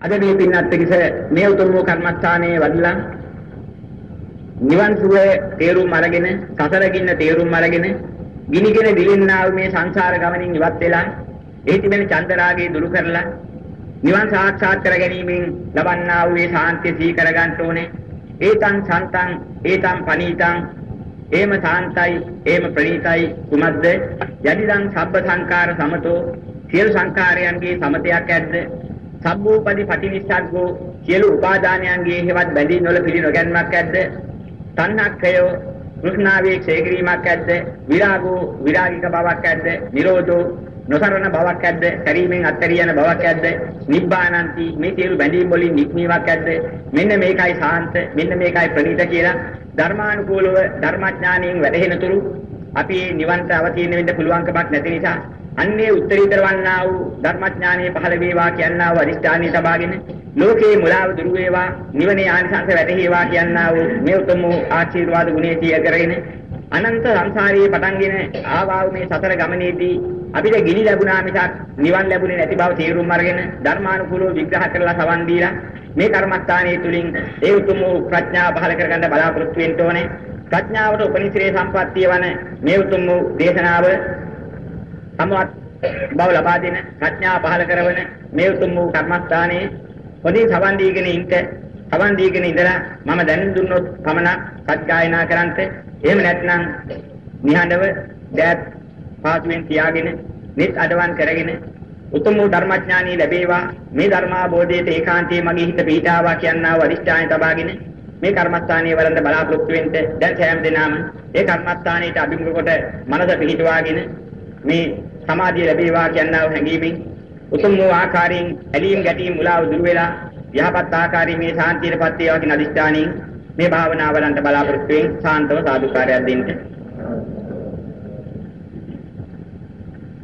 අද මේ පින්නත් කිස මේ උතුම් වූ කර්මස්ථානයේ වඩලා නිවන් සුවේ තේරුම් අරගෙන සසර ගින්න තේරුම් අරගෙන ගිනිගෙන දිලින්නා වූ මේ සංසාර ගමනින් ඉවත් වෙලා ඒ තිබෙන චන්දරාගය දුරු කරලා නිවන් සාක්ෂාත් කර ගැනීමෙන් ලබන්නා වූ මේ ශාන්තිය සී කර ගන්න ඕනේ. ඒතං සන්තං ඒතං පනීතං ඒම සාන්තයි ඒම ප්‍රණීතයි. කුමද්ද යදිදං සබ්බ සංකාර සමතෝ. සියලු සංකාරයන්ගේ සමතයක් ඇද්ද? සබ්බූපදි පටිනිස්සග්ගෝ සියලු උපාදානයන්ගේ හේවත් බැඳී නොල පිළි නොගැන්මක් ඇද්ද? තණ්හක්ඛයෝ කෘෂ්ණාවේ ක්ෂය කිරීමක් ඇද්ද? විරාගෝ විරාගික බවක් ඇද්ද? නිරෝධෝ නොසරණ බවක් ඇද්ද? කරීමෙන් අත්තරිය යන බවක් ඇද්ද? නිබ්බානන්ති මේ සියලු බැඳීම් වලින් නික්මීමක් ඇද්ද? මෙන්න මේකයි සාන්ත මෙන්න මේකයි ප්‍රණීත කියලා ධර්මානුකූලව ධර්මඥානයෙන් වැඩහෙන තුරු අපි නිවන්ට අවතීන වෙන්න පුළුවන්කමක් නැති නිසා අන්නේ උත්තරීතර වන්නා වූ ධර්මඥානයේ පහළ වේවා කියනා වූ අදිෂ්ඨානීය තබාගෙන ලෝකේ මුලාව දුරු වේවා නිවනේ ආනිසංස වැටහේවා කියනා වූ මේ උතුම් ආශිර්වාද ගුණේ තිය කරගෙන අනන්ත සංසාරයේ පටන්ගෙන ආවා මේ සතර ගමනේදී අපිට ගිනි ලැබුණා මිසක් නිවන් ලැබුණේ නැති බව තේරුම් අරගෙන ධර්මානුකූලව විග්‍රහ කරලා සවන් දීලා මේ කර්මස්ථානයේ තුලින් ඒ උතුම් ප්‍රඥාව පහළ කරගන්න බලාපොරොත්තු වෙන්න ඕනේ. ප්‍රඥාවට උපනිශ්‍රේ සම්පත්තිය වන මේ උතුම් දේශනාව සමවත් බව ලබා දෙන ප්‍රඥාව පහළ කරවන මේ උතුම් වූ කර්මස්ථානයේ හොඳින් සවන් දීගෙන ඉන්න සවන් දීගෙන ඉඳලා මම දැනුම් දුන්නොත් පමණක් සත්‍යයනා කරන්ට එහෙම නැත්නම් නිහඬව දැත් පාසුවෙන් තියාගෙන නිත් අඩවන් කරගෙන උතුම් වූ ධර්මඥානී ලැබේවා. මේ ධර්මාබෝධයට ඒකාන්තයේ මගේ හිත පිහිටාවා කියනා වූ අදිෂ්ඨානය තබාගෙන මේ කර්මස්ථානයේ වරන්ද බලාපොරොත්තු වෙන්න දැන් සෑම දිනම ඒ කර්මස්ථානයට අභිමුඛ කොට මනස පිහිටවාගෙන මේ සමාධිය ලැබේවා කියනා වූ හැඟීමෙන් උතුම් වූ ආකාරයෙන් ඇලීම් ගැටීම් මුලාව දුර වෙලා යහපත් ආකාරයෙන් මේ ශාන්තියටපත් වේවා කියන අදිෂ්ඨානයෙන් මේ භාවනාව වලන්ට බලාපොරොත්තු වෙමින් සාන්තව සාදුකාරයක් දෙන්න.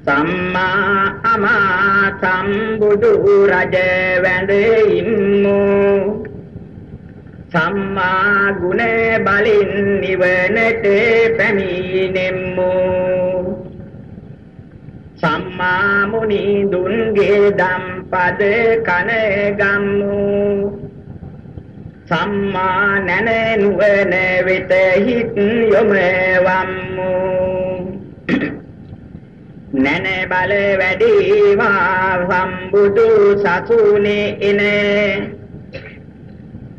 සම්මා අමා සම්බුදු රජ වැඳ ඉම්මු සම්මා ගුණ බලින් නිවනට පැමිණෙම්මු සම්මා මුනි දුන්ගේ දම්පද කන ගම්මු සම්මා නැන නුවණ වෙත හිත් යොමවම්මු. නැන බල වැඩිවා සම්බුදු සසුනේ එන.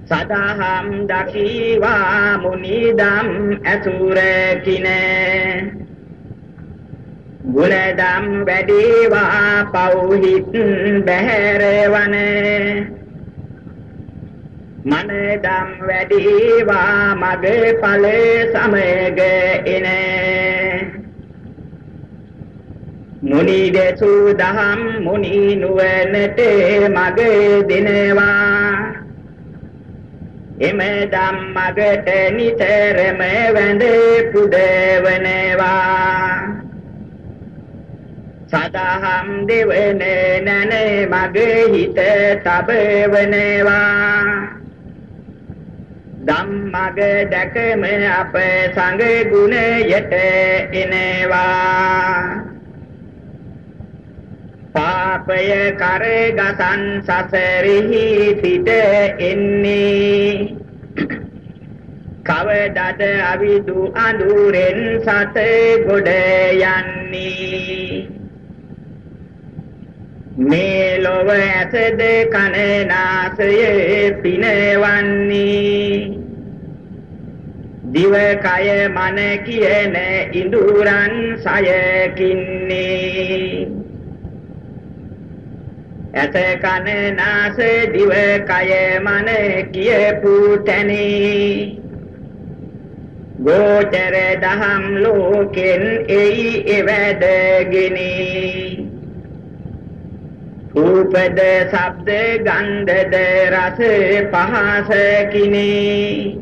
සදාහම් දකීවා මුනිදම් අසුර කිනේ ගුණදම් වැඩිවා පෞහිත් බහැරවන. මනදම් වැඩිවා මගේ ඵල සමග එන. මුනි දෙසු දහම් මුනි නුවණට මගේ දිනවා. එම ධම්මගට නිතරම වැඳ පුදවනවා. සදහම් දෙවන නැන මගේ හිත තබවනවා. ධම්මග දැකම අප සංඝ ගුණයට එනවා. පාපය කරගසන් සසරෙහි සිට එන්නේ. කවදද අවිදු අඳුරෙන් සත ගොඩ යන්නේ? මේ ලොව ඇසද කන නාසය පිනවන්නේ. දිව කය මන කියන ඉඳුරන් සයකින්නේ. ඇස කන නාස දිව කය මන කියපු තැනේ. ගෝචර දහම් ලෝකෙන් එයි එවැදගෙන රූපද ශබ්ද ගන්ධද රස පහස කිනේ.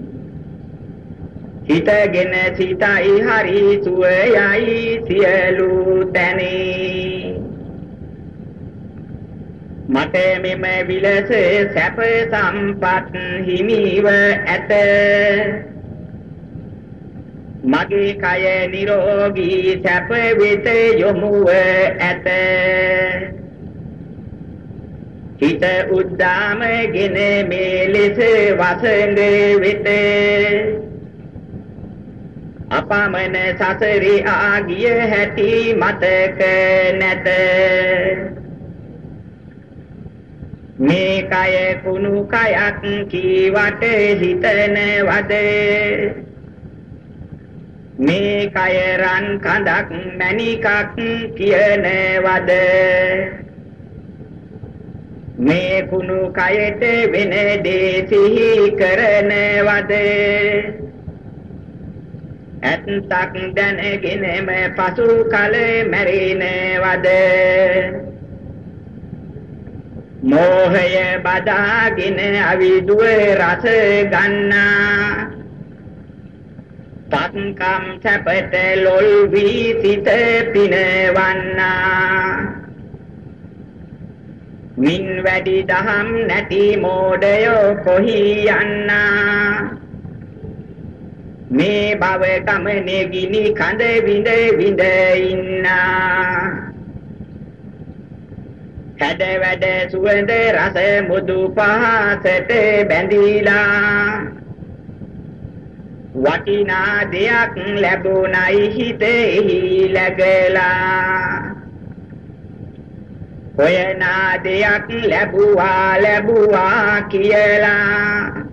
හිතගෙන සිතයි හරි සුවයයි සියලු තැනේ. මට මෙම විලස සැප සම්පත් හිමිව ඇත. මගේ කය නිරෝගී සැප වෙත යොමුව ඇත. හිත උද්දාමගෙන මේ ලෙස වසඟ වෙත. අපමණ සසරේ ආගිය හැටි මතක නැත. මේ කය කුණු කයක් කීවට හිතනවද මේ කය රන් කඳක් මණිකක් කියනවද මේ කුණු කයට වෙන දේ සිහි කරනවද? ඇත්තක් දැනගෙනම පසු කල මැරෙනවද? මෝහය බදාගෙන අවිදුව රස ගන්නා තත්කම් සැපට ලොල් වී සිත පිනවන්නා. මින් වැඩි දහම් නැති මෝඩයෝ කොහි යන්නා? මේ භව ගමනේ ගිනි කඳ විඳ විඳ ඉන්නා. හැඩ වැඩ සුවඳ රස මුදු පහසට බැඳීලා. වටිනා දෙයක් ලැබුණයි හිතෙහි läගලා හොයනා දෙයක් ලැබුවා ලැබුවා කියලා.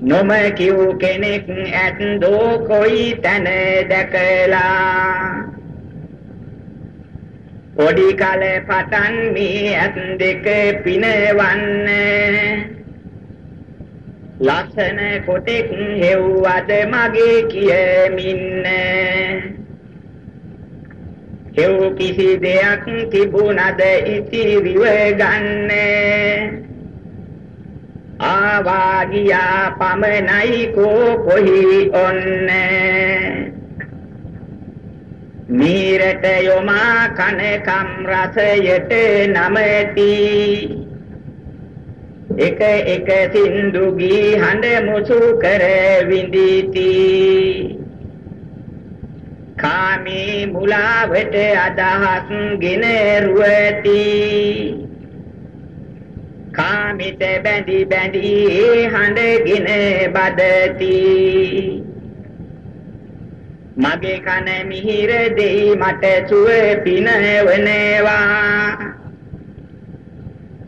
නොම කිව් කෙනෙක් ඇත්දෝ කොයි තැන දැකලා. පොඩි කල පටන් මේ ඇත් දෙක පිනවන්න. ලස්සන කොටෙක් හෙව්වද මගේ කියමින්න. හෙව් කිසි දෙයක් තිබුණද ඉතිරිව ගන්නේ. ආවා ගියා පමනයි කෝ කොහි ඔන්න. මීරට යොමා කනකම් රසයට නමති. එක එක සින්දු ගී හඬ මුසු කර විඳිති. කාමී මුලාවට අදහස් ගෙන රුවති. කාමිත බැඳි බැඳි හඬගෙන බදති. මගේ කන මිහිර දෙයි මට සුව පිනවනවා.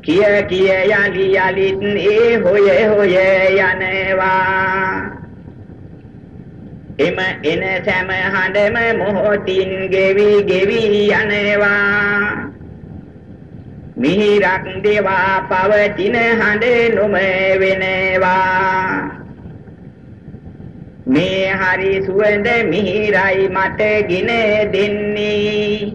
කිය කිය යලි යලිත් ඒ හොය හොය යනවා. එම එන සෑම හඬම මොහොතින් ගෙවි ගෙවි යනවා. මිහිරක් දේවා පවතින හඬ නොම වෙනවා. මේ හරි සුවඳ මිහිරයි මට ගින දෙන්නේ.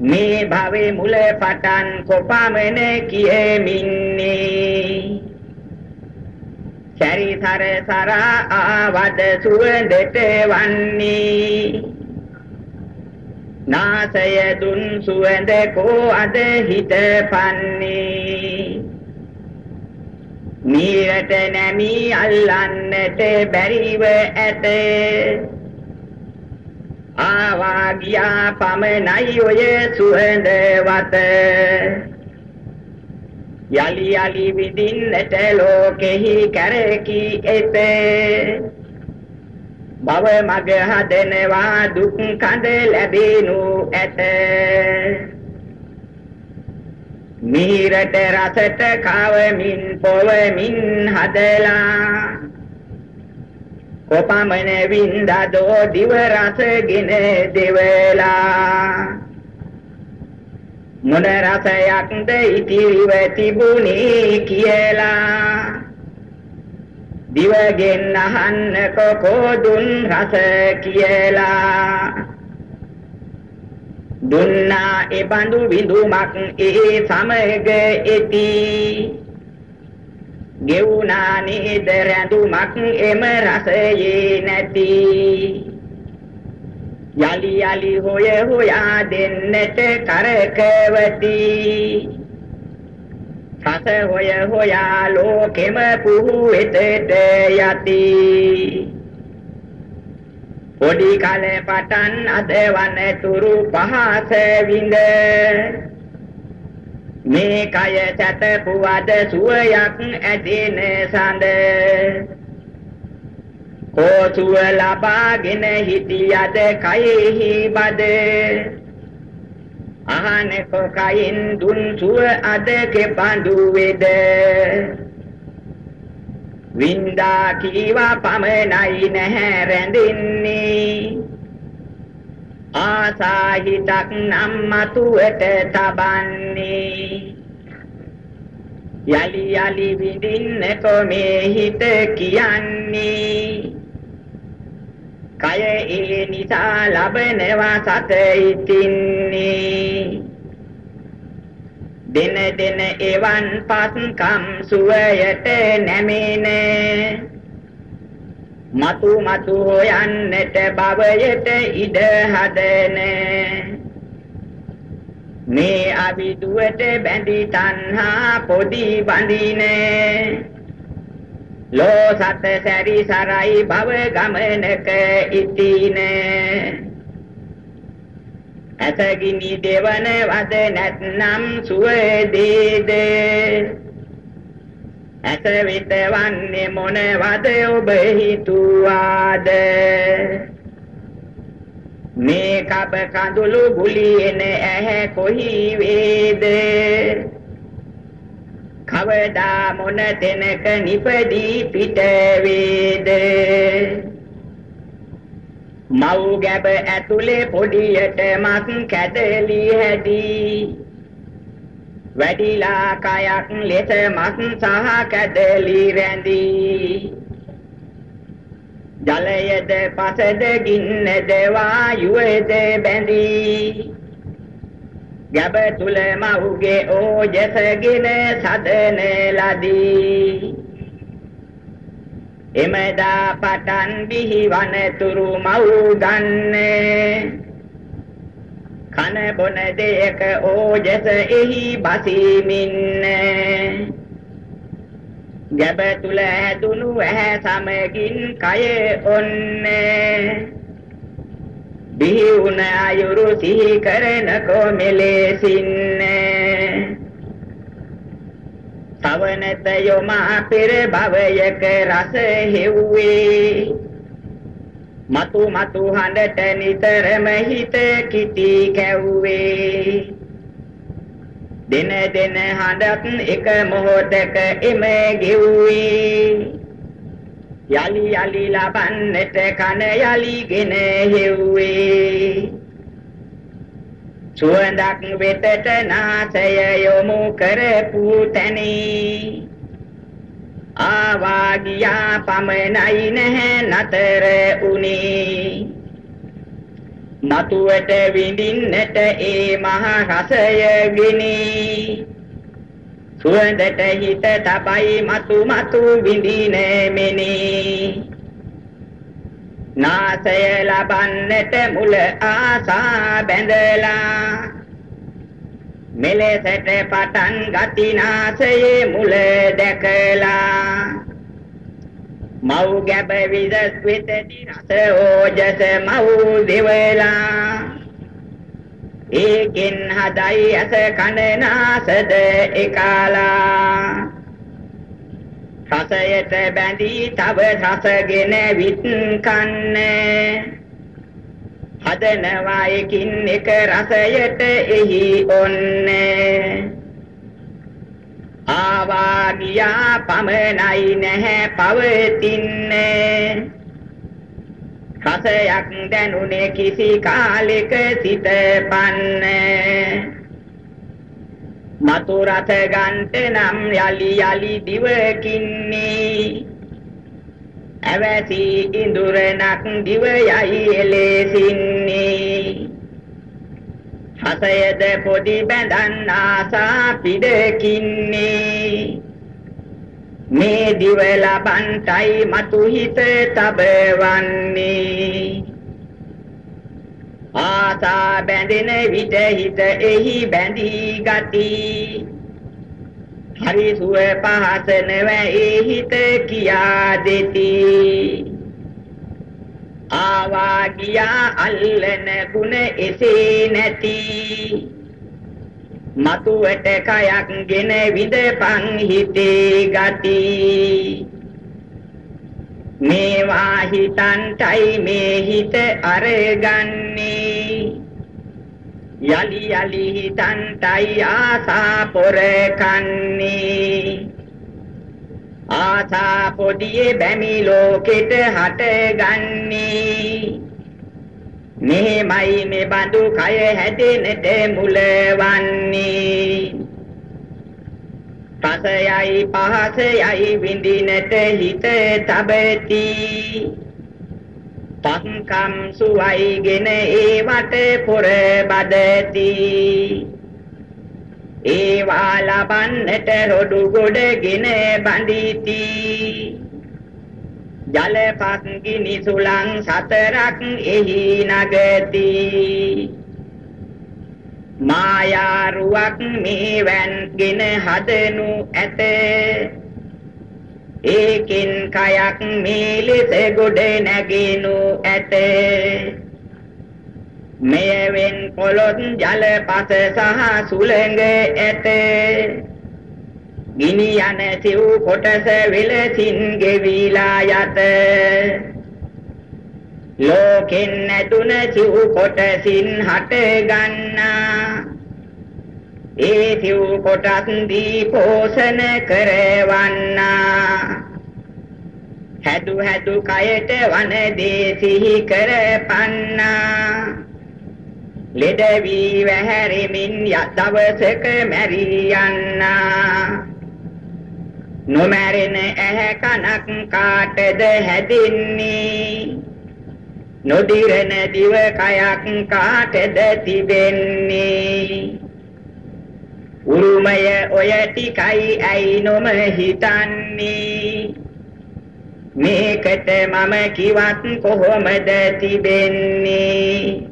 මේ භවේ මුල පටන් කොපමණ කියෙමින්නේ? චරිතර සරා ආවද සුවඳට වන්නේ. නාසය දුන් සුවඳ කෝ අද හිත පන්නේ. මීරට නැමි අල්ලන්නට බැරිව ඇත. ආවා ගියා පමණයි ඔය සුවඳ වත. යලි යලි විදින්නට ලෝකෙහි කැරකී එතේ. භව මග හදනවා දුක් කඳ ලැබෙනු ඇත. මීරට රසට කවමින් පොවමින් හදලා. කොපමණ වින්දදෝ දිව රසගෙන දෙවලා. මොන රසයක්ද ඉතිරිව තිබුණේ කියලා? දිවගෙන් අහන්න කොකෝ දුන් රස කියලා. දුන්නා ඒ බඳු විඳුමක් ඒ සමග එති. ගෙවුනා නේද රැඳුමක් එම රසයේ නැති. යලි යලි හොය හොයා දෙන්නට කරකවති. රස හොය හොයා ලෝකෙම පුහු වෙතට යති. පොඩි කාලේ පටන් අද වන තුරු පහස විඳ. මේ කය සැතපුවද සුවයක් ඇදෙන සඳ. කෝසුව ලබාගෙන හිටියද කයෙහි බද? අහන කොකයින් දුන් සුව අද කෙපඳු වේද වින්දා කීවා පමනයි නැහැ රැඳින්නේ. ආසාහිතක් නම් මතුවට තබන්නේ. යලි යලි විඳින්න කොමේ හිත කියන්නේ. කය ඒ නිසා ලබනවා සත ඉතින්නේ. දින දින එවන් පස්කම් සුවයට නැමින. මතු මතු යන්නට භවයට ඉඩ හදන. මේ අවිදුවට බැඳි තණ්හා පොඩි බඳින. ලෝ සත සැරි සරයි භව ගමනක ඉතිනේ. ඇතගිනි දෙවන වද නැත්නම් සුවදේද? ඇත විත වන්නේ මොනවද ඔබ හිතුවාද? මේ කබ කඳුළු ගුලියෙන ඇහැ කොහි වේද? කවදා මොන තැනක නිපදී පිට වේද මව් ගැබ ඇතුලේ පොඩියට මස් කැදලි හැදී. වැඩිලා කයක් ලෙස මස් සහ කැදලි රැඳී. ජලයද පසද ගින්නද වායුවද බැඳී. ගැබ තුල මව්ගේ ඕජසගෙන සදන ලදී. එමෙදා පටන් බිහිවන තුරු මව් ගන්නේ කන බොන දෙයක ඕජස එහි බසීමින්නේ. ගැබ තුල ඇදුණු ඇහැ සමගින් කය ඔන්නේ. බිහි වුණ අයුරු සිහි කරන කොමෙලෙසින්නේ. තවනත යොම පෙර භවයක රස හෙව්වේ. මතු මතු හඬට නිතරම හිත කිටි කැව්වේ. දින දින හඬත් එක මොහොතක එම ගෙව්වේ. යලි යලි ලබන්නට කන යලිගෙන හෙව්වේ. සුවඳක් වෙතට නාසය යොමු කරපු තැනි. ආවා ගියා පමණයි නැහැ නතර උනේ මතුවට විඳින්නට ඒ මහ රසය ගිනි සුවඳට හිත තබයි මතු මතු විඳින මෙනි. නාසය ලබන්නට මුල ආසා බැඳලා. මෙලෙසට පටන් ගති නාසයේ මුල දැකලා. මව් ගැබ විදස් වෙතදි රස ඕජස මව් දෙවලා. ඒකෙන් හදයි ඇස කන නාසද එකලා. රසයට බැඳී තව රසගෙන විත් කන්නේ හදනවා එකින් එක රසයට එහි ඔන්නේ. ආවා ගියා පමණයි නැහැ පවතින්නේ. රසයක් දැනුනේ කිසි කාලෙක සිත පන්නේ. මතු රත ගන්ට නම් යලි යලි දිවකින්නේ. ඇවැසි ඉඳුරනක් දිව යයි එලෙසින්නේ. හසයද පොඩි බැඳන් ආසා පිඩකින්නේ. මේ දිව ලබන්ටයි මතු හිත තබවන්නේ. ආසා බැඳෙන විට හිත එහි බැඳී ගති. හරි සුව පහස නැවේ හිත කියා දෙති. ආවා ගියා අල්ලන ගුණ එසේ නැති. මතුවට කයක් ගෙන විඳපන් හිතේ ගති. මේවා හිතන්ටයි මේ හිත අරගන්නේ. යලි යලි හිතන්ටයි ආසා පොර කන්නේ ආසා පොඩියේ බැමි ලෝකෙට හටගන්නේ. මෙහෙමයි මේ බඳු කය හැදෙන්නට මුලවන්නේ. පසයයි පහසයයි විඳිනට හිත තබති. පංකම් සුවයිගෙන ඒවට පොර බදති. ඒවා ලබන්නට රොඩු ගොඩගෙන බඳිති. ජලපත් ගිනි සුලං සතරක් එහි නගති. මායාරුවක් මේ වැන්ගෙන හදනු ඇත. ඒකින් කයක් මේ ලෙස ගොඩ නැගිනු ඇත. මෙයෙන් පොළොත් ජලපත සහ සුළඟ ඇත. ගිනි යන සිව් කොටස විලසින් ගෙවිලා යත. ලෝකෙන් නැතුන සිව් කොටසින් හට ගන්නා. ඒ සිව් කොටස් දී පෝෂණ කරවන්නා. හැදු හැදු කයට වන දේ සිහි කරපන්නා. ලෙඩ වී වැහැරෙමින් යදවසක මැරී යන්නා. නොමැරෙන ඇහැ කනක් කාටද හැදින්නේ? නොදිරන දිව කයක් කාටද තිබෙන්නේ? උරුමය ඔය ටිකයි ඇයි නොම හිතන්නේ? මේකට මම කිවත් කොහොමද තිබෙන්නේ?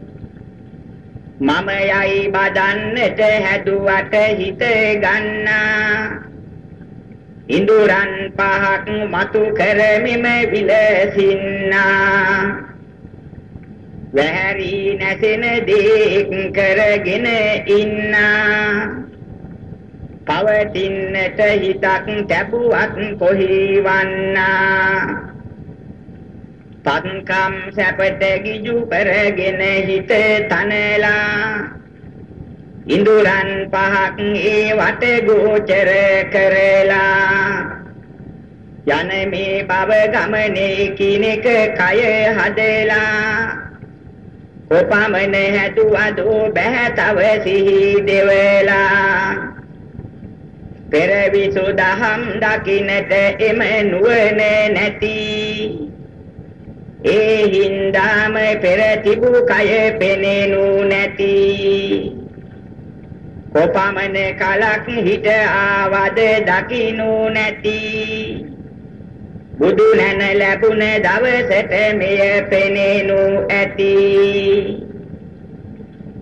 මම යයි බදන්නට හැදුවට හිත ගන්නා ඉඳුරන් පහක් මතු කරමිම විලසින්නා. වැහැරි නැසෙන දේක් කරගෙන ඉන්නා. පවතින්නට හිතක් තැබුවත් කොහිවන්නා පත්කම් සැපට ගිජු කරගෙන හිත තනලා. ඉඳුරන් පහක් ඒ වට ගෝචර කරලා. යන මේ බව ගමනේ කිනෙක කය හදලා. කොපමණ හැදුවද බෑ තව සිහි දෙවලා. පෙර විසුදහම් දකින්නට එම නුවණ නැති. ඒ හින්දාම පෙර තිබූ කය පෙනෙනු නැති. කොපමණ කලක් හිට ආවද දකින්නු නැති. බුදු නැන ලැබුණ දවසට මෙය පෙනෙනු ඇති.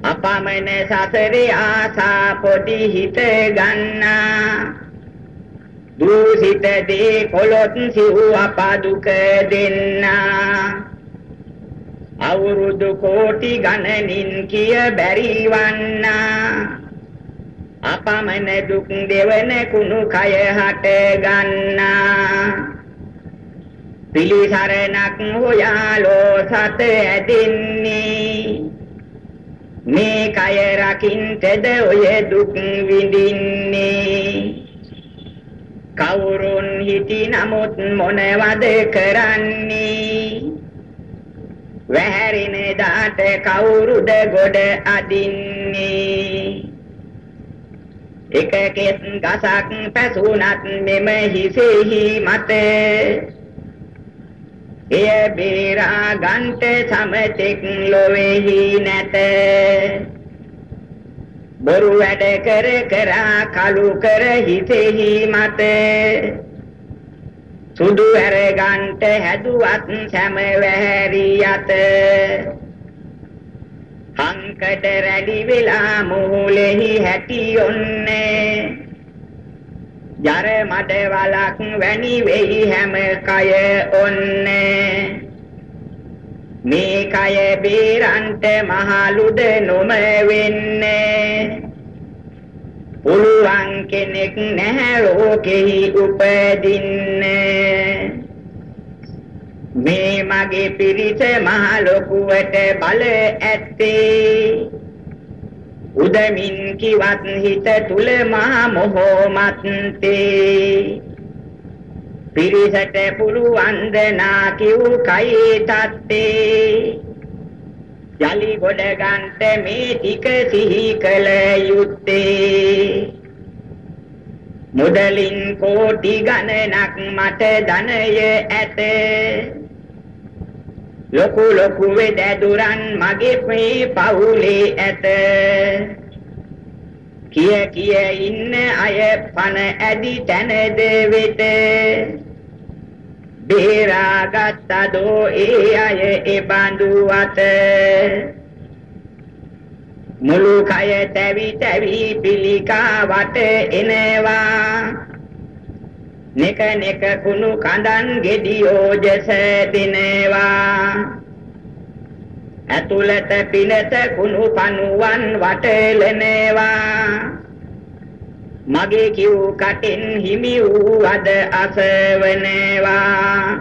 අපමණ සසරේ ආසා පොඩි හිත ගන්නා. දූසිත දේ කොළොත් සිව් අපදුක දෙන්නා. අවුරුදු කෝටි ගණනින් කිය බැරි වන්නා. අපමණ දුක් දෙවන කුණු කය හට ගන්නා. පිළිසරණක් හොයාලෝ සත ඇදින්නේ. මේ කය රකින්ටද ඔය දුක් විඳින්නේ. කවුරුන් හිටි නමුත් මොනවද කරන්නේ? වැහැරින දාට කවුරුද ගොඩ අදින්නේ? එක කෙස් ගසක් පැසුනත් මෙම හිසෙහි මත. එය බේරා ගන්ට සමතෙක් ලොවේහි නැත. බොරු වැඩ කර කර කලු කර හිතෙහි මත. සුදු ඇර ගන්ට හැදුවත් සැම වැහැරි යත හංකඩ රැඩි වෙලා මූලෙහි හැටි ඔන්නේ. ජර මඩ වලක් වැනි වෙයි හැම කය ඔන්නේ. මේ කය බේරන්ට මහලුද නොම වෙන්නේ පුළුවන් කෙනෙක් නැහැ ලෝකෙහි උපදින්නේ. මේ මගේ පිරිස මහ ලොකුවට බල ඇත්තේ. උදමින් කිවත් හිත තුල මහ මොහොමත්තේ පිරිසට පුළුවන් දනා කිව් කයි තත්තේ. යලි ගොඩ ගන්ට මේ ටික සිහි කළ යුත්තේ. මුදලින් කෝටි ගණනක් මට ධනය ඇත. ලොකු ලොකු වෙදදුරන් මගේ මේ පවුලේ ඇත. කිය කිය ඉන්න අය පන ඇදි තැනද වෙත බේරාගත්තදෝ ඒ අය ඒ බඳු අත. මුළු කය තැවි තැවි පිළිකාවට එනවා. නෙක නෙක කුණු කඳන් ගෙඩියෝ ජස දිනවා ඇතුළත පිනත කුණු පනුවන් වටලනවා. මගේ කිව් කටින් හිමි වූ අද අසවනවා.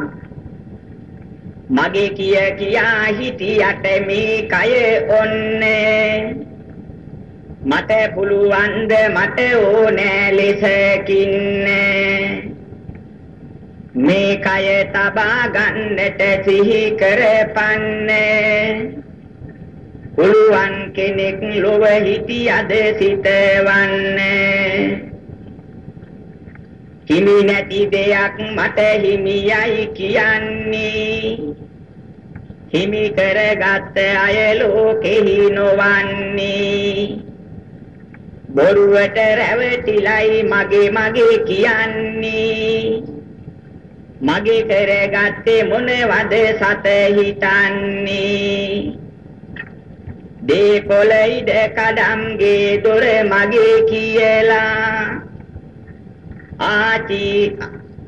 මගේ කිය කියා හිටියට මේ කය ඔන්නේ. මට පුළුවන්ද මට ඕනෑ ලෙසකින්නේ මේ කය තබා ගන්නට සිහි කරපන්නේ. පුළුවන් කෙනෙක් ලොව හිටියද සිතවන්නේ. හිමි නැති දෙයක් මට හිමියයි කියන්නේ. හිමි කරගත් අය ලෝකෙහි නොවන්නේ. බොරුවට රැවටිලයි මගේ මගේ කියන්නේ. මගේ කරගත්තේ මොනවද සත හිතන්නේ? දේකොල ඉඩ කඩම්ගේ දොර මගේ කියලා. ආචි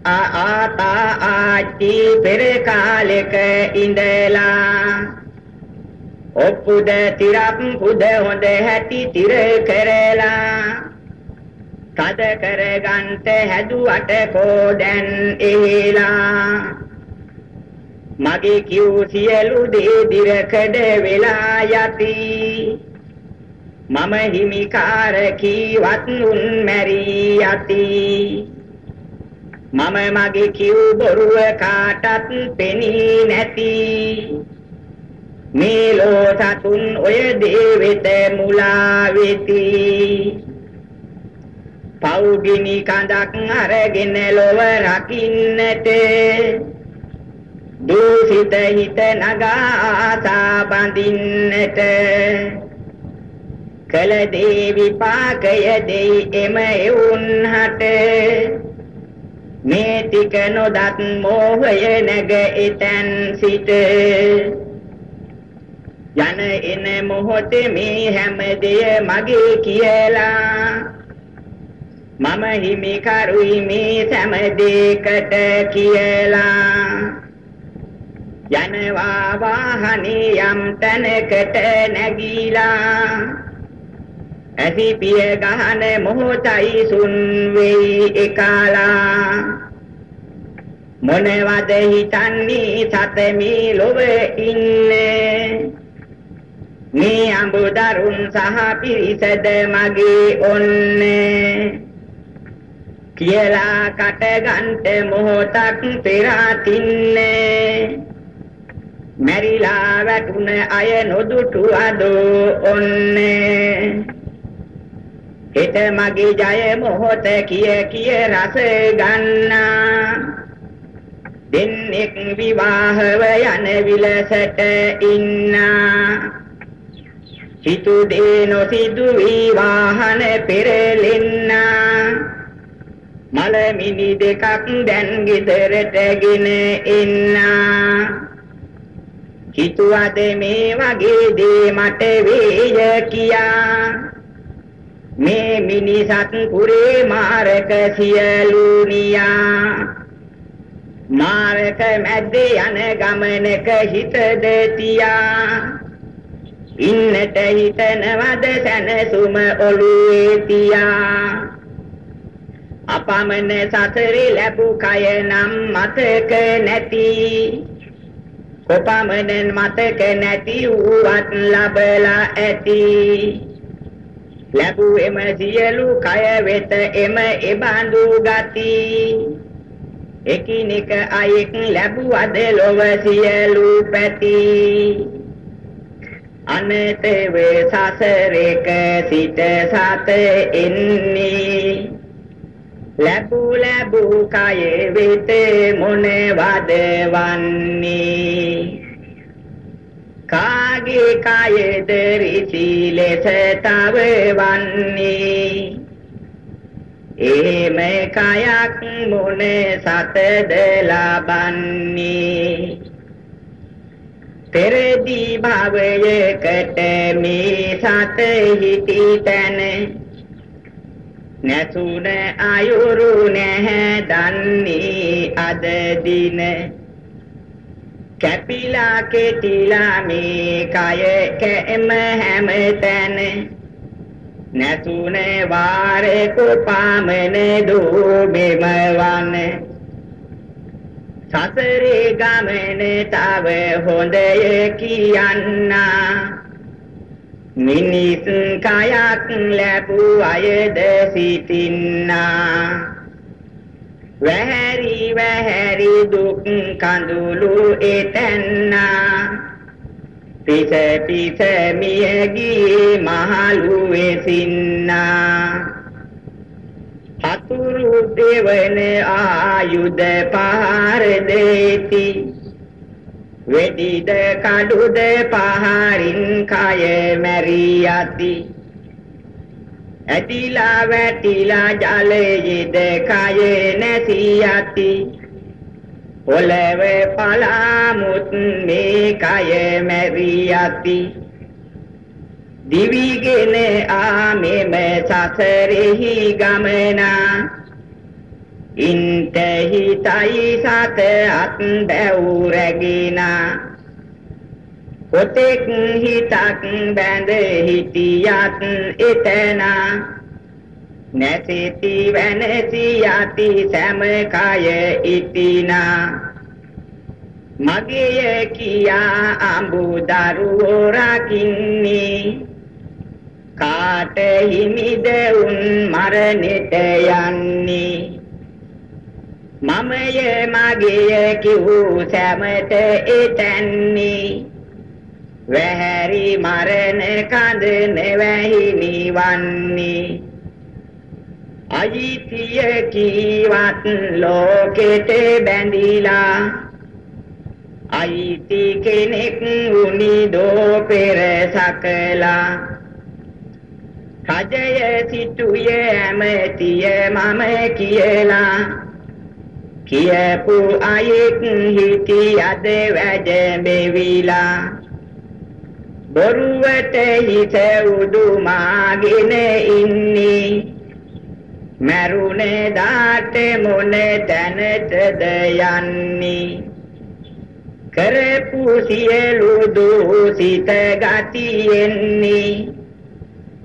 ආතා ආචි පෙර කාලෙක ඉඳලා. ඔප්පුද තිරප් පුද හොඳ හැටි තිර කරලා. කද කරගන්ට හැදුවට කෝ දැන් එහෙලා මගේ කිව් සියලු දේ දිරකඩ වෙලා යති. මම හිමිකාර කීවත් උන් මැරී යති. මම මගේ කිව් බොරුව කාටත් පෙනී නැති. මේ ලෝ සතුන් ඔය දේ වෙත මුලා වෙති. පෞගිනි කඳක් අරගෙන ලොව රකින්නට. දූසිත හිත නගා ආසා බඳින්නට කල දේ විපාකය දෙයි එම එවුන්හට. මේ ටික නොදත් මෝහය නැග එතැන් සිට. යන එන මොහොතේ මේ හැම දෙය මගේ කියලා මම හිමි කරුයි මේ සෑම දෙයකට කියලා. යනවා වාහනේ යම් තැනකට නැගීලා. ඇසි පිය ගහන මොහොතයි සුන් වෙයි එකලා. මොනවද හිතන්නේ සත මේ ලොව ඉන්නේ? මේ අඹදරුන් සහ පිරිසද මගේ ඔන්නේ? කියලා කට ගන්ට මොහොතක් පෙරාතින්නේ මැරිලා වැටුන අය නොදුටු අදෝ ඔන්නේ. හිත මගේ ජය මොහොත කිය කිය රස ගන්නා. දෙන්නෙක් විවාහව යන විලසට ඉන්නා. හිතු දේ නොසිදු වී වාහන පෙරලෙන්නා. මල මිනි දෙකක් දැන් ගෙදරටගෙන එන්නා. හිතුවද මේ වගේ දේ මට වේය කියා. මේ මිනිසත් පුරේ මාරක සියලු නියා මාරක මැද්දේ යන ගමනක හිතද තියා. ඉන්නට හිතනවද සැනසුම ඔළුවේ තියා. අපමණ සතරේ ලැබු කය නම් මතක නැති. කොපමණ මතක නැති වූවත් ලබලා ඇති. ලැබු එම සියලු කය වෙත එම එබඳු ගති. එකිනෙක අයෙක් ලැබුවද ලොව සියලු පැති. අනතේ වේ සසරේක සිට සත එන්නේ. ලැබූ ලැබූ කයේ වෙත මොනවද වන්නේ කාගේ කයේද රිසි ලෙස තව වන්නේ එහෙම කයක් මොන සතද ලබන්නේ? පෙරදී භවයකට මේ සත හිටි තැන නැසුන අයුරු නැහැ දන්නේ අද දින. කැපිලා කෙටිලා මේ කය කැම හැම තැන. නැසුන වාරේ කුපාමන දෝ මෙම වන සසරේ ගමන තව හොඳය කියන්නා. මිනිස් කයක් ලැබූ අයද සිටින්නා. වැහැරි වැහැරි දුක් කඳුළු එතැන්නා. පිස පිස මියගී මහලු වෙසින්නා හතුරු දෙවන ආයුධ පහර දෙති. වෙඩිද කඩුද පහරින් කය මැරී යති ඇතිලා වැටිලා ජලයේද කය නැසී යති පොළවේ පලාමුත් මේ කය මැරී යති දිවිගෙන ආ මෙම සසරෙහි ගමනා ඉන්ට හිතයි සත අත් බැව් රැගිනා කොතෙක් හිතක් බැඳ හිටියත් එතනා නැසිති වෙනසි යති සෑම කය ඉතිනා. මගේ කියා අඹු දරුවෝ රකින්නේ. කාට හිමිද උන් මරණෙට යන්නේ? මමය මගේය කිව් සැමට එතැන්නේ. වැහැරි මරණ කඳ නෙවැහි නිවන්නේ. අයිතිය කීවත් ලෝකෙට බැඳිලා. අයිති කෙනෙක් උනි දෝ පෙර සකලා. රජය සිටුය ඇමතිය මම කියලා. කියපු අයෙක් හිටියද වැඩ මෙවිලා බොරුවට හිත උඩුමාගෙන ඉන්නේ. මරුනේ දාට මොන තැනටද යන්නේ? කරපු සියලු දූසිත ගතියෙන්නේ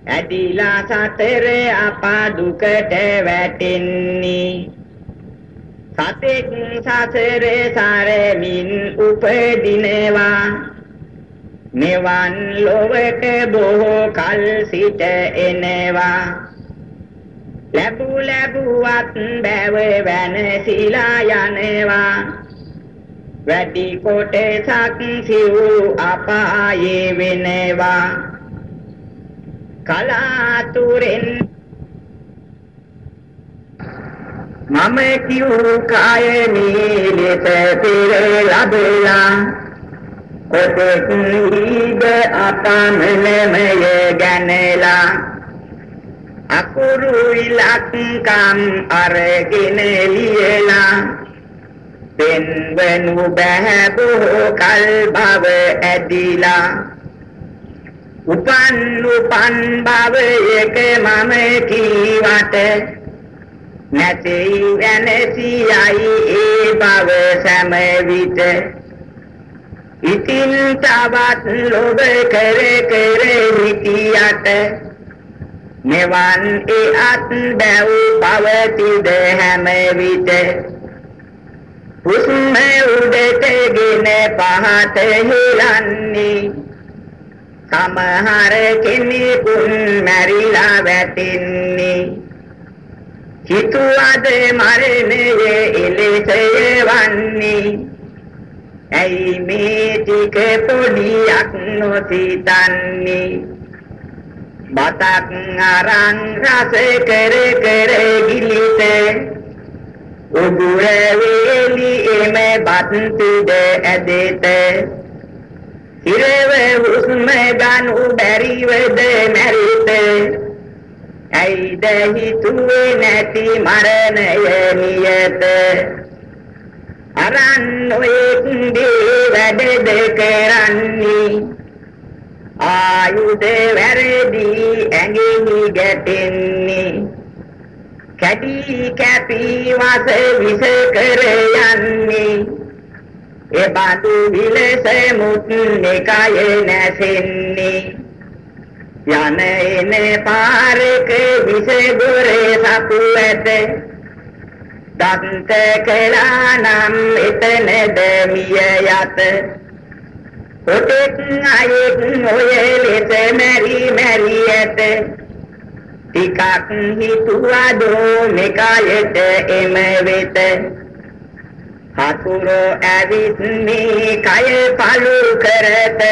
ඇදිලා සතර අපා දුකට වැටෙන්නේ. සතෙක් සසරේ සරමින් උපදිනවා. මෙවන් ලොවට බොහෝ කල් සිට එනවා. ලැබු ලැබුවත් බැව වෙනසිලා යනවා. වැඩි කොටසක් සිව් අපායේ වෙනවා. කලාතුරෙන් මම කියූ කායමී ලෙස පෙර ලැබලා කොතෙක් නීද අපමණමය ගැනලා අකුරු ඉලක්කම් අරගෙන ලියලා පෙන්වනු බෑ බොහෝ කල් භව ඇදිලා උපන් උපන් භවයක මම කීවට නැතෙයි වෙනසියයි ඒ බව සෑම විට. ඉතින් තවත් ලොබ කර කර හිටියට මෙවන් ඒ අත් බැව් පවතිද හැම විට. හුස්ම උඩටගෙන පහත හෙලන්නේ සමහර කෙනෙකුන් මැරිලා වැටෙන්නේ. හිතුවද මරණයේ එලෙසය වන්නේ? ඇයි මේ ටික පොඩියක් නොසිතන්නේ? බතක් අරන් රස කර කර ගිලිත. උගුර වේලි එම බත් පිට ඇදෙත. ඉරව හුස්ම ගනු බැරිවද මැරිත. ඇයිද හිතුවේ නැති මරණය නියත? අරන් නොයෙක් දේ වැඩද කරන්නේ. ආයුධ වැරදි ඇඟෙහි ගැටෙන්නේ. කැටි කැපි වාස විස කර යන්නේ. ඒ බඳු විලස මුත් නිකය නැසෙන්නේ. යන එන පාරක විස ගොරේ සපු ඇත. දන්ත කළා නම් එතනද මිය යත. කොටෙක් අයෙක් ඔය ලෙස මැරි මැරි ඇත. ටිකක් හිතුවා දෝ මෙකයට එම වෙත. හතුරු ඇවිත් මේ කය පලු කරත.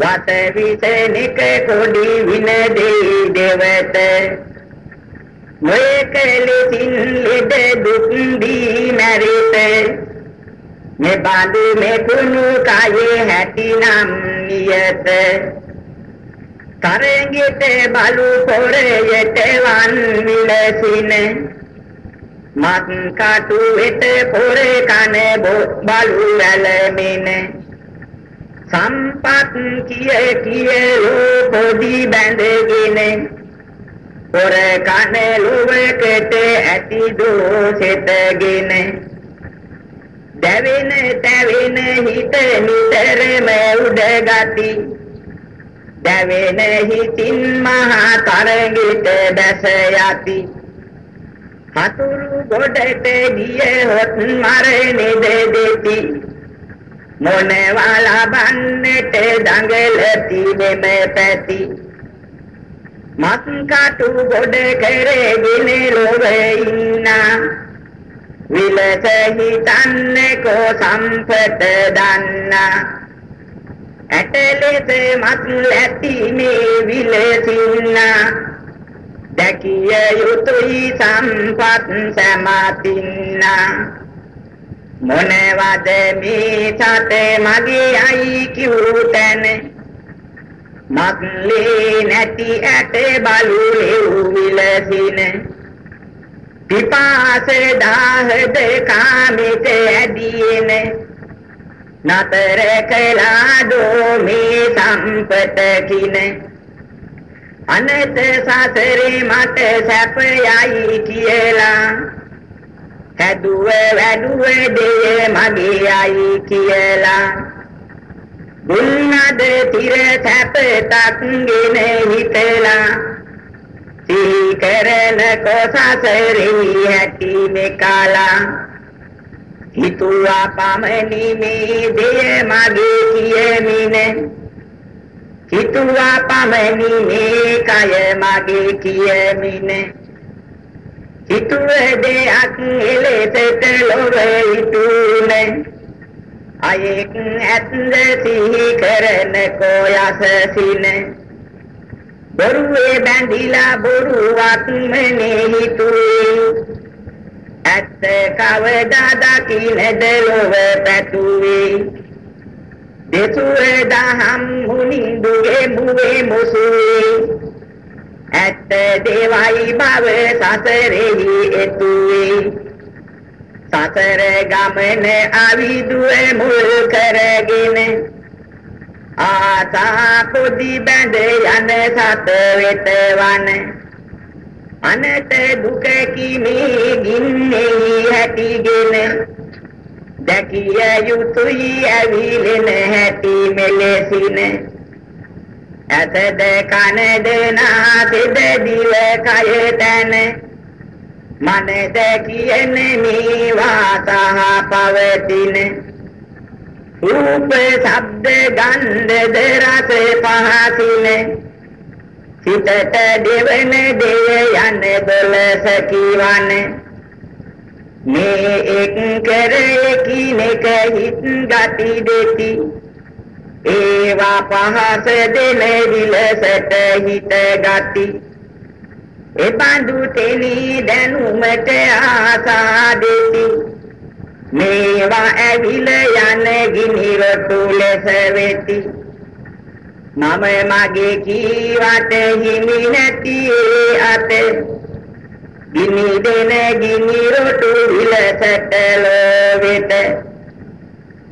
වත විසනික කොඩි වින දෙයි දෙවත නොයකලෙසින් ලෙඩ දුක් දී මැරිත මෙබඳු මෙකුණු කයේ හැටිනම් නියත තරංගෙට බලු පොරයට වන් විලසින මත් කටු වෙත පොර කන බලු වැලමින සම්පත් කිය කිය ලෝපොඩි බැඳගෙන පොර කන ලොවකට ඇති දෝසෙතගෙන දැවෙන තැවෙන හිත නිතරම උඩ ගති දැවෙන හිතින් මහා තරගෙට දැස යති. හතුරු ගොඩට ගිය හොත් මරණෙද දෙති මොනවා ලබන්නට දඟලති මෙම පැති. මත් කටු ගොඩ කරගෙන ලොව ඉන්නා. විලස හිතන්නේ කෝ සම්පත දන්නා. ඇටලෙස මත් ඇති මේ විලසින්නා. දැකිය යුතුයි සම්පත් සමතින්නා. මොනවද මේ සතේ මගේ අයි කිව්තන මත්ලේ නැති ඇට බලු විලසින. පිපාස දාහද කාමිත ඇදීන. නතර කළා දෝ මේ සම්පතකින අනත සසරේ මට සැපයයි කියලා හැදුව වැඩුව දෙය මගේ අයි කියලා. බුන්නද තිර සැපතක් ගෙන හිතලා. සිහි කරන කොසසරේ ඇති මෙකලා. හිතුවා පමණි මේ දෙය මගේ කියමිනේ. හිතුවා පමණි මේ කය මගේ කියමින. හිතුවේ දෙයක් එලෙසට ලොව හිතුනේ. අයෙක් ඇත්ද සිහි කරන කොයසසින බොරුවේ බැඳිලා බොරුවක් මෙනේ හිතුවේ ඇත්ත කවදා දකින්නද ලොව පැතුවේ. දෙසුවේ දහම් මුනිඳුගේ මුවේ මුසුවේ. ඇත්ත දේවයි බව සසරෙහි එතුවේ. සසර ගමන අවිදුවේ මුල් කරගෙන ආසා පොදි බැඳ යන සත වෙත වන අනත දුක කිමේ ගින්නේ හැටිගෙන. දැකිය යුතුයි ඇවිලෙන හැටි මෙලෙසින. ඇතද කනද නාසද දිව කය තන. මනද කියන මේවා සහ පවතින. රූප ශබ්ද ගන්ධ රස පහසින. සිතට දෙවන දෙය යන දොළස කිවන්නේ මේ එක් කර එකිනෙක හිත් ගති දෙති. ඒවා පහස දෙන විලසට හිත ගති. එබඳු තෙලි දැනුමට ආසා දෙති. මේවා ඇවිල යන ගිනි රොටු ලෙස වෙති මම මගේ කීවට හිමි නැති අතේ. ගිනි දෙන ගිනි රොටු විලසට ලෝවෙත.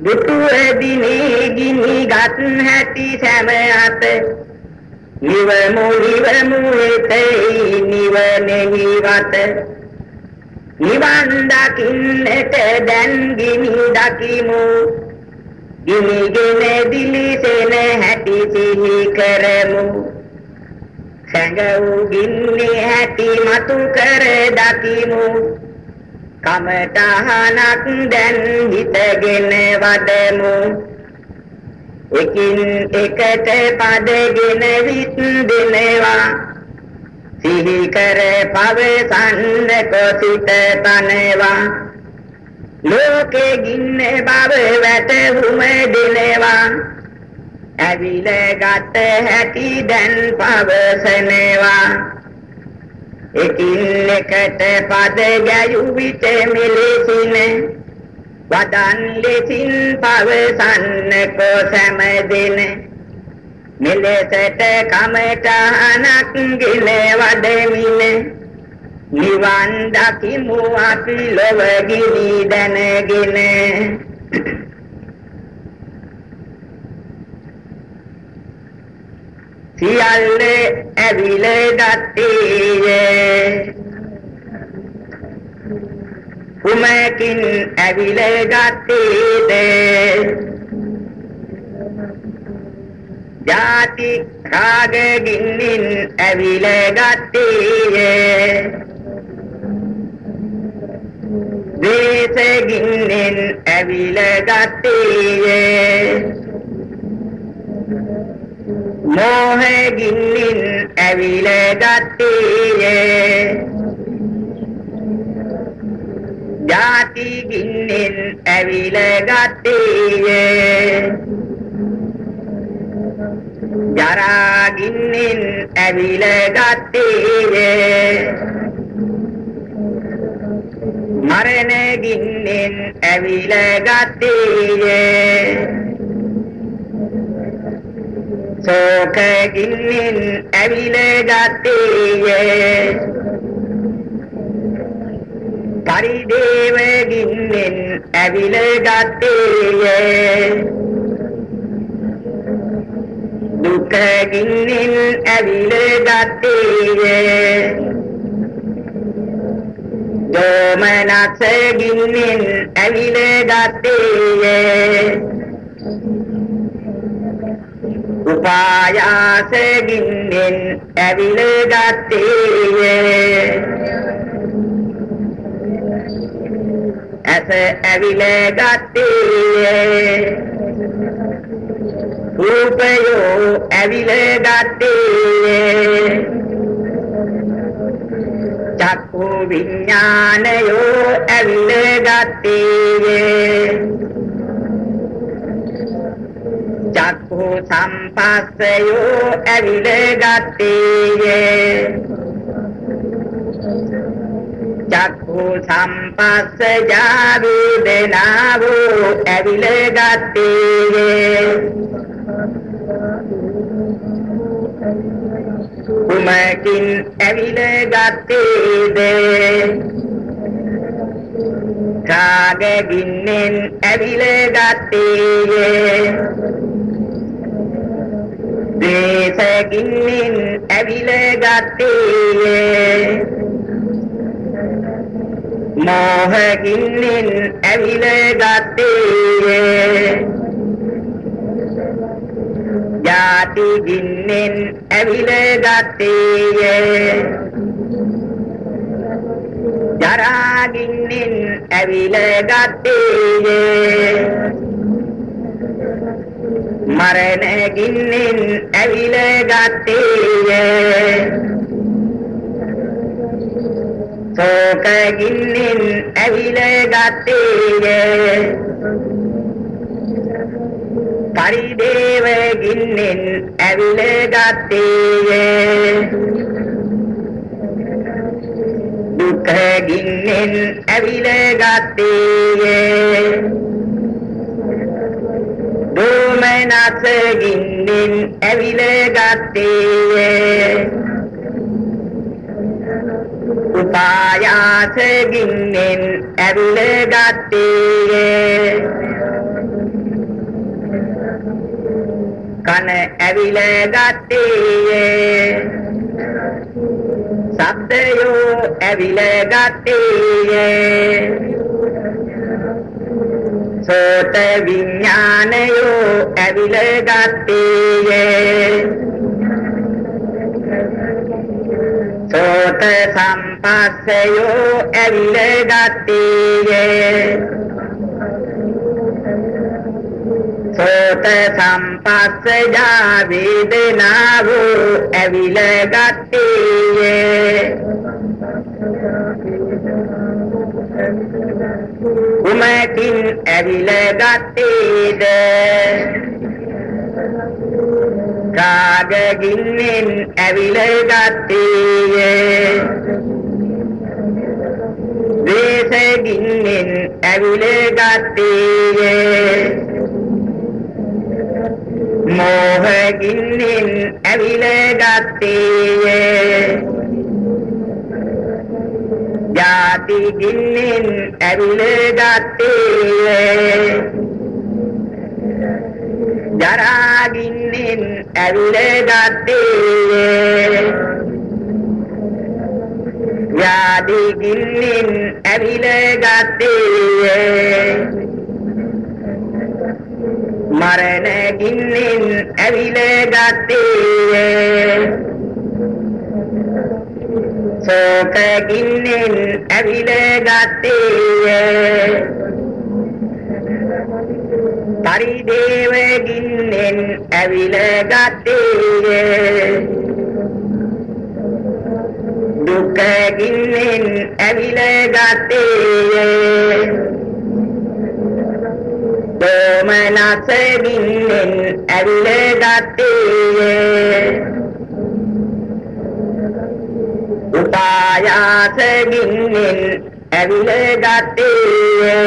දුටු දිනේ ගිනි ගත් හැටි සෑම අත. නිවමු නිවමු එතේ නිවනෙහි වත. නිවන් දකින්නට දැන් ගිනි දකිමු. ගිනිගෙන දිලිසෙන හැටි සිහි කරමු. සැඟවූ ගින්නේ ඇති මතු කර දකිමු. කමටහනක් දැන් හිතගෙන වදමු. එකින් එකට පදගෙන විත් දෙනවා. සිහි කර පවසන්න කොසිත තනවා. ලෝකේ ගින්නේ බව වැටහුම දෙනවා. ඇවිල ගත හැටි දැන් පවසනවා. එකින් එකට පද ගැයු විට මෙලෙසින වදන් ලෙසින් පවසන්න කොසම දෙන මෙලෙසට කමටහනක් ගෙන වදමින නිවන් දකිමු අපි ලොව ගිනි දැනගෙන. සියල්ල ඇවිල ගත්තේය. කුමකින් ඇවිල ගත්තේද? ජාති රාග ගින්නින් ඇවිල ගත්තේය. දේශ ගින්නෙන් ඇවිල ගත්තේය. මෝහ ගින්නින් ඇවිල ගත්තේය. ජාති ගින්නෙන් ඇවිල ගත්තේය. ජරා ගින්නෙන් ඇවිල ගත්තේය. මරණ ගින්නෙන් ඇවිල ගත්තේය. ශෝක ගින්නින් ඇවිල ගත්තේය පරිදේව ගින්නෙන් ඇවිල ගත්තේය දුක ගින්නෙන් ඇවිල ගත්තේය දෝමනස ගින්නෙන් ඇවිල ගත්තේය උපායාස ගින්නෙන් ඇවිල ගත්තේය ඇස ඇවිල ගත්තේය රූපයෝ ඇවිල ගත්තේය චක්කු විඥානයෝ ඇවිල ගත්තේය චක්ඛු සම්පස්සයෝ ඇවිල ගත්තේය. චක්ඛු සම්පස්සජා වේදනාවෝ ඇවිල ගත්තේය. කුමකින් ඇවිල ගත්තේද? කාග ගින්නෙන් ඇවිල ගත්තේය? දේශකින්මින් ඇවිල ගත්තේය. මෝහකින්ෙන් ඇවිල ගත්තේ ජාති ගින්නෙන් ඇවිල ගත්තේ ජරා ගින්නෙන් ඇවිල ගත්තේ මරණ ගින්නෙන් ඇවිල ගත්තේ ශෝක ගින්නෙන් ඇවිල ගත්තේය. පරිදේව ගින්නෙන් ඇවිල ගත්තේය. දුක ගින්නෙන් ඇවිල ගත්තේය දෝමනස ගින්නෙන් ඇවිල ගත්තේය උපායාසකින්ෙන් ඇවිල ගත්තේ කන ඇවිල ගත්තේ සබ්දයෝ ඇවිල ගත්තේ සෝත විඥානයෝ ඇවිල ගත්තේ සෝත සම්පස්සයෝ ඇවිල ගත්තේය. සෝත සම්පස්සජා වේදනාව ඇවිල ගත්තේය. උමකින් ඇවිල ගත්තේද? රාගගින්නෙන් ඇවිල ගත්තේය. දේශගින්නෙන් ඇවිල ගත්තේය. මෝහගින්නෙන් ඇවිල ගත්තේය ජාතිගින්නෙන් ඇවිල ගත්තේය ජරාගින්නෙන් ඇවිල ගත්තේ ව්‍යාධිගින්නෙන් ඇවිල ගත්තේ මරණගින්නෙන් ඇවිල ගත්තේ. ශෝකගින්නෙන් ඇවිල ගත්තේ. පරිදේව ගින්නෙන් ඇවිල ගත්තේ. දුක ගින්නෙන් ඇවිල ගත්තේ. දෝමනස ගින්නෙන් ඇවිල ගත්තේ උපායාස ගින්නෙන් ඇවිල ගත්තේ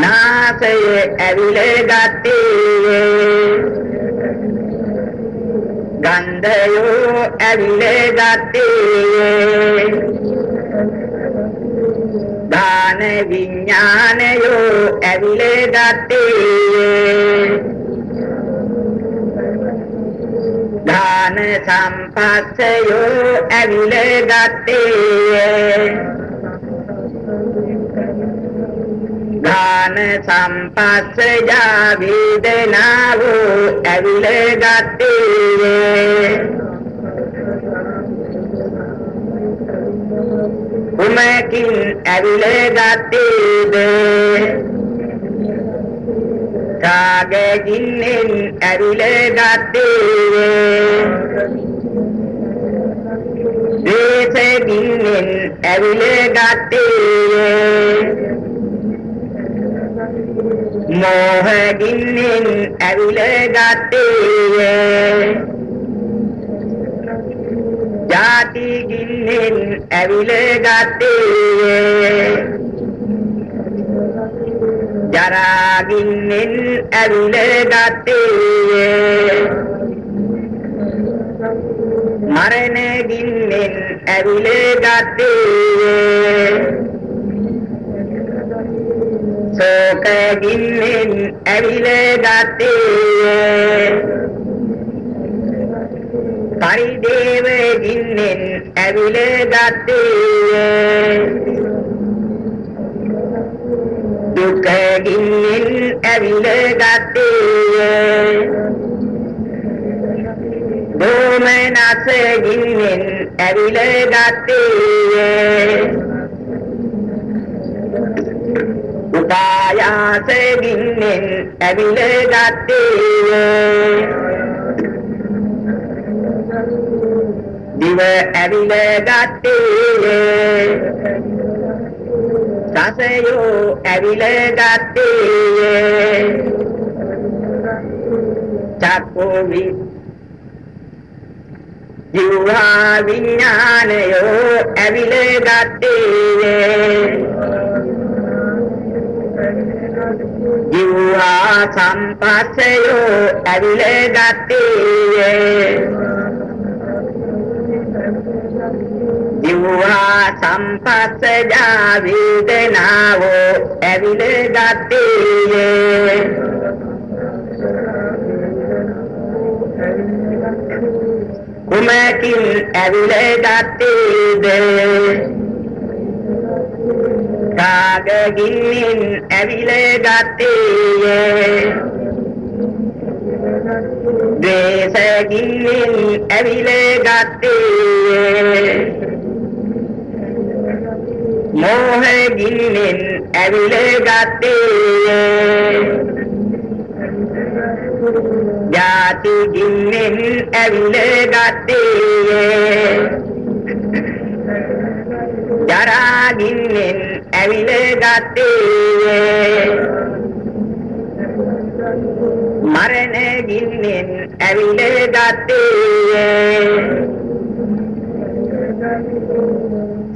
නාසය ඇවිල ගත්තේ ගන්ධයෝ ඇවිල ගත්තේ දාන විඥානයෝ ඇවිල ගත්තේ. දාන සම්පස්සයෝ ඇවිල ගත්තේ. ඥාන සම්පස්සජා වේදනාව ඇවිල ගත්තේ. උමකින් ඇවිල ගත්තේද කාගෙකින්ෙන් ඇවිල ගත්තේ දේශකින්ෙන් ඇවිල ගත්තේ මෝහගින්නෙන් ඇවිල ගත්තේය ජාතිගින්නෙන් ඇවිල ගත්තේය ජරාගින්නෙන් ඇවිල ගත්තේය මරණගින්නෙන් ඇවිල ගත්තේය ශෝක ගින්නෙන් ඇවිල ගත්තේ පරිදේව ගින්නෙන් ඇවිල ගත්තේ දුක ගින්නෙන් ඇවිල ගත්තේ දෝමනස ගින්නෙන් ඇවිල ගත්තේ උපායාස ගින්නෙන් ඇවිල ගත්තේ දිව ඇවිල ගත්තේ. සසයෝ ඇවිල ගත්තේ. චක්කෝ වි ජීවා විඥානයෝ ඇවිල ගත්තේ. ජීවා සම්පස්සයෝ ඇවිල ගත්තේ. ජීවා සම්පස්සජා වේදනාවෝ ඇවිල ගත්තේ කුමකින් ඇවිල ගත්තේද කාග ගින්නින් ඇවිල ගත්තේ ද්වේෂ ගින්නින් ඇවිල ගත්තේ මෝහ ගින්නෙන් ඇවිල ගත්තේ ජාති ගින්නෙන් ඇවිල ගත්තේ ජරා ගින්නෙන් ඇවිල ගත්තේ මරණ ගින්නෙන් ඇවිල ගත්තේ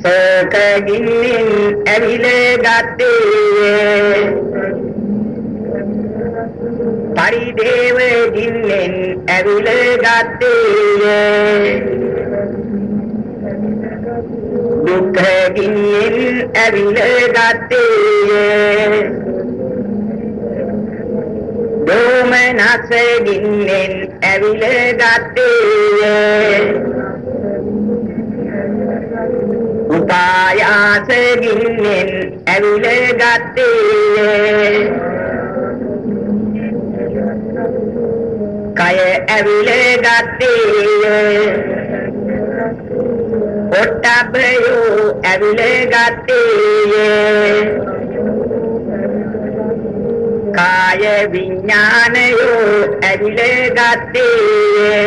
සෝක ගින්නෙන් ඇවිල ගත්තේ. පරිදේව ගින්නෙන් ඇවිල ගත්තේ. දුක්ඛ ගින්නෙන් ඇවිල ගත්තේ. දෝමනස ගින්නෙන් ඇවිල ගත්තේ. උපායාස ගින්නෙන් ඇවිල ගත්තේ කය ඇවිල ගත්තේ ඔට්ටබ්බයෝ ඇවිල ගත්තේ කාය විඥානයෝ ඇවිල ගත්තේ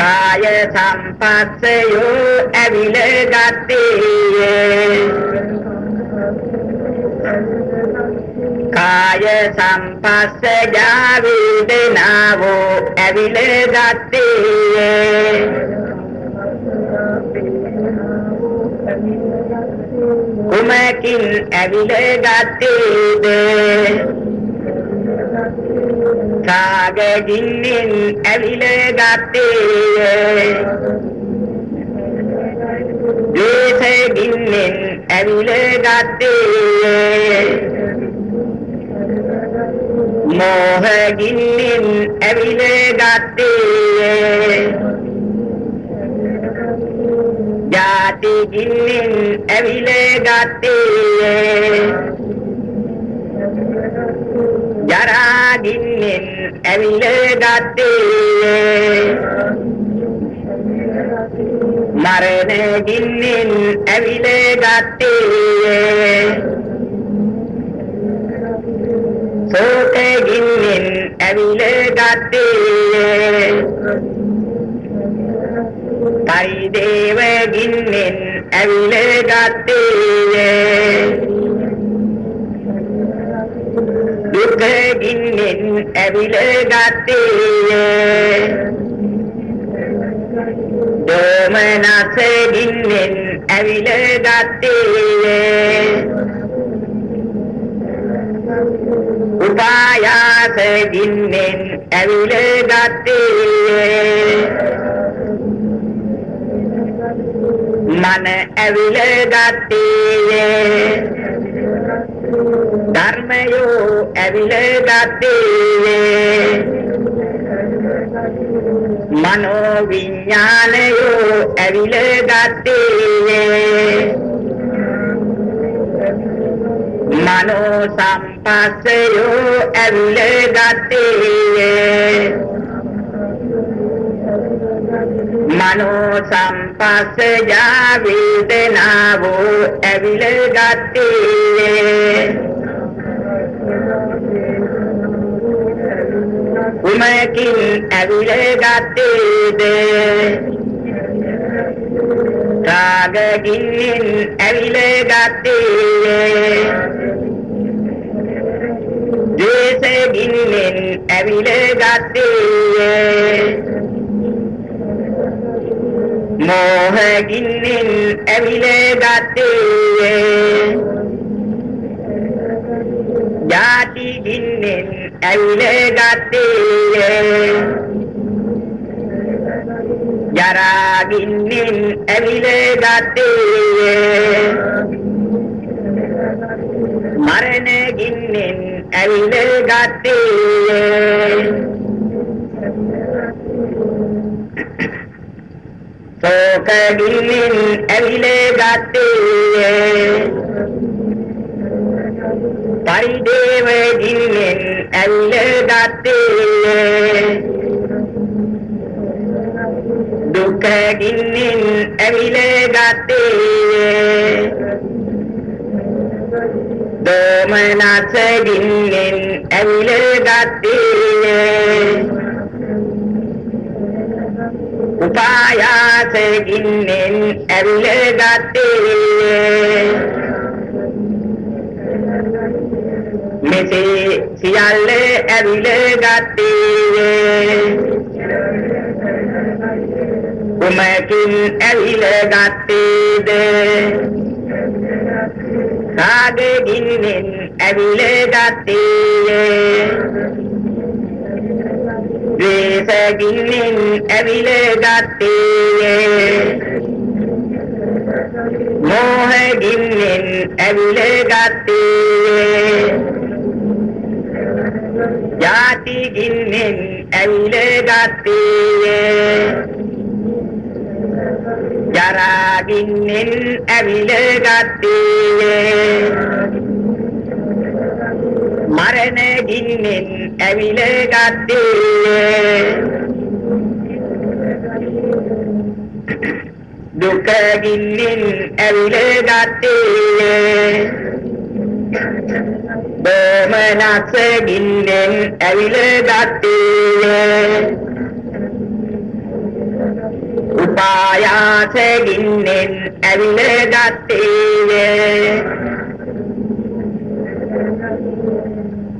කාය සම්පස්සයෝ ඇවිල ගත්තේ. කාය සම්පස්සජා වේදනාවෝ ඇවිල ගත්තේ. කුමකින් ඇවිල ගත්තේද? කාග ගින්නෙන් ඇවිල ගත්තේ ද්වේෂ ගින්නෙන් ඇවිල ගත්තේ මෝහ ගින්නෙන් ඇවිල ගත්තේ ජාති ගින්නෙන් ඇවිල ගත්තේ ජරා ගින්නෙන් ඇවිල ගත්තේ මරණ ගින්නෙන් ඇවිල ගත්තේ සෝත ගින්නෙන් ඇවිල ගත්තේ පරිදේව ගින්නෙන් ඇවිල ගත්තේ දුක ගින්නෙන් ඇවිල ගත්තේ. දෝමනස ගින්නෙන් ඇවිල ගත්තේ. උපායාස ගින්නෙන් ඇවිල ගත්තේ. මන ඇවිල ගත්තේ. ධර්මයෝ ඇවිල ගත්තේ මනෝ විඥානයෝ ඇවිල ගත්තේ මනෝ සම්පස්සයෝ ඇවිල ගත්තේ මනෝ සම්පස්සජා වේදනාවෝ ඇවිල ගත්තේ කුමකින් ඇවිල ගත්තේද රාගකින් ඇවිල ගත්තේ ද්වේෂකින් ඇවිල ගත්තේ මෝහකින් ඇවිල ගත්තේ ජාති ගින්නෙන් ඇවිල ගත්තේ ජරා ගින්නෙන් ඇවිල ගත්තේ මරණ ගින්නෙන් ඇවිල ගත්තේ ශෝක ගින්නෙන් ඇවිල ගත්තේ පරිදේව ගින්නෙන් ඇවිල ගත්තේ දුක ගින්නෙන් ඇවිල ගත්තේ දෝමනස ගින්නෙන් ඇවිල ගත්තේ උපායාස ගින්නෙන් ඇවිල ගත්තේ මෙසේ සියල්ල ඇවිල ගත්තේ කුමකින් ඇවිල ගත්තේද කාගේ ගින්නෙන් ඇවිල ගත්තේ වේස ගින්නෙන් ඇවිල ගත්තේ මෝහ ගින්නෙන් ඇවිල ගත්තේ ජාති ගින්නෙන් ඇවිල ගත්තේ ජරා ගින්නෙන් ඇවිල ගත්තේ මරණ ගින්නෙන් ඇවිල ගත්තේ. දුක ගින්නෙන් ඇවිල ගත්තේ. බොමනස ගින්නෙන් ඇවිල ගත්තේ. උපායාස ගින්නෙන් ඇවිල ගත්තේ.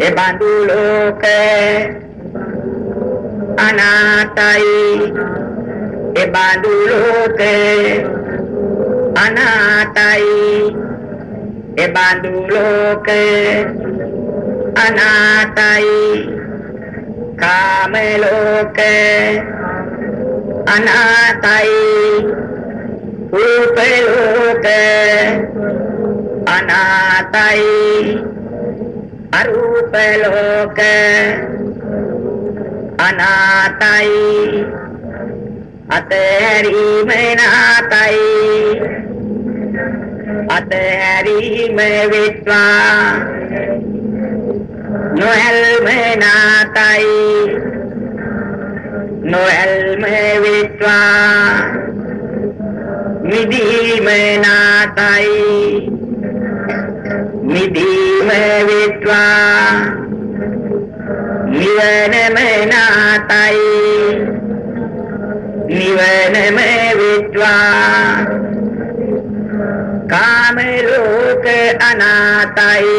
එබඳු ලෝක අනාතයි. එබඳු ලෝක අනාතයි. එබඳු ලෝක අනාතයි. කාම ලෝක අනාතයි. රූප ලෝක අනාතයි. අරූප ලෝක අනාතයි. අතහැරීම නාතයි. අතහැරීම වෙත්වා. නොඇල්ම නාතයි. නොඇල්ම වෙත්වා. මිදීම නාතයි. මිදීම වෙත්වා. නිවනම නාතයි. නිවනම වෙත්වා. කාම ලෝක අනාතයි.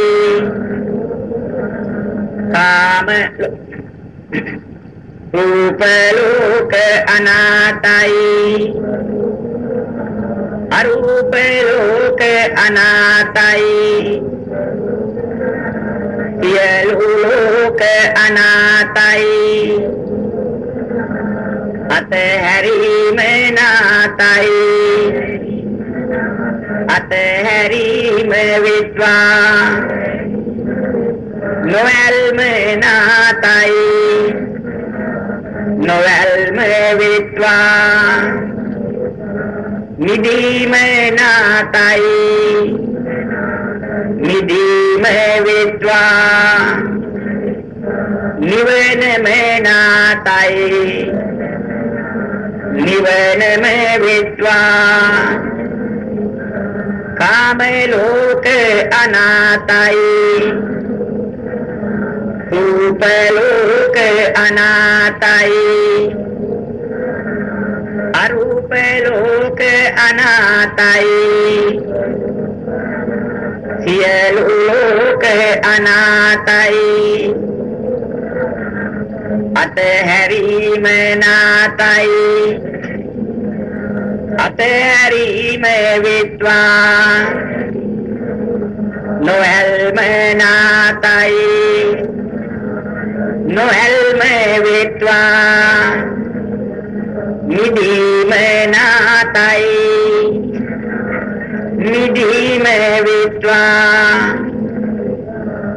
කාම රූප ලෝක අනාතයි. අරූප ලෝක අනාතයි. සියලු ලෝක අනාතයි. අතහැරීම නාතයි. අතහැරීම විද්වා. නොවැල්ම නාතයි. නොවැ විත්වා නිදීම නාතයි නිදීම විත්වා නිවනම නාතයි නිවනම විත්වා කාම ලෝක අනාතයි රූප ලෝක අනාතයි අරූප ලෝක අනාතයි. සියලු ලෝක අනාතයි. අතහැරීම නාතයි. අතහැරීම විත්වා නොඇල්ම නාතයි. නොඇල්ම විත්වා නිදීම නාතයි නිදීම විත්වා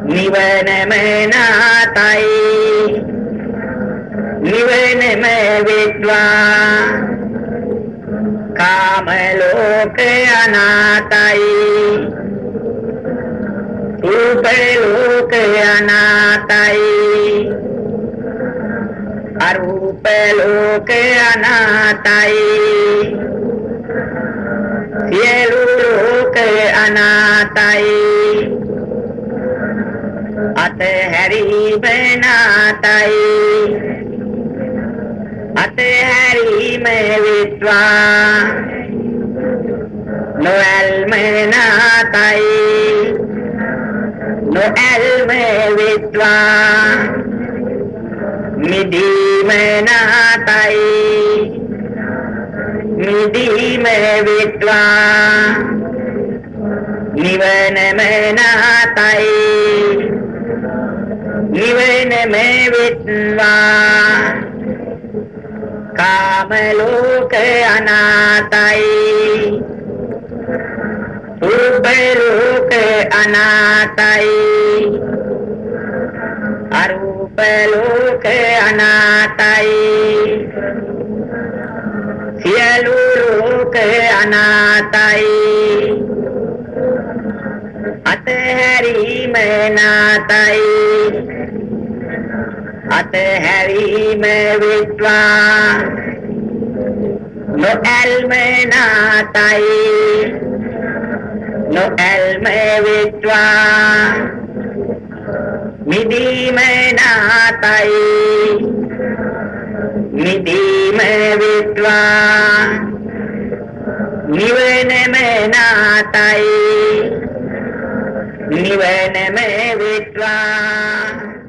නිවනම නාතයි නිවනම විද්වා කාම ලෝක අනාතයි රූප ලෝක අනාතයි අරූප ලෝක අනාතයි. සියලු ලෝක අනාතයි. අතහැරීම නාතයි. අතහැරීම විත්වා. නොඇල්ම නාතයි. නොඇල්ම විත්වා. මිදීම නාතයි මිදීම විත්වා නිවනම නාතයි නිවනම විත්වා කාම ලෝක අනාතයි රූප ලෝක අනාතයි අරූප ලෝක අනාතයි. සියලු ලෝක අනාතයි. අතහැරීම නාතයි. අතහැරීම විත්වා නොඇල්ම නාතයි. නොඇල්ම විත්වා මිදීම නාතයි මිදීම විත්වා. නිවනම නාතයි නිවනම විත්වා.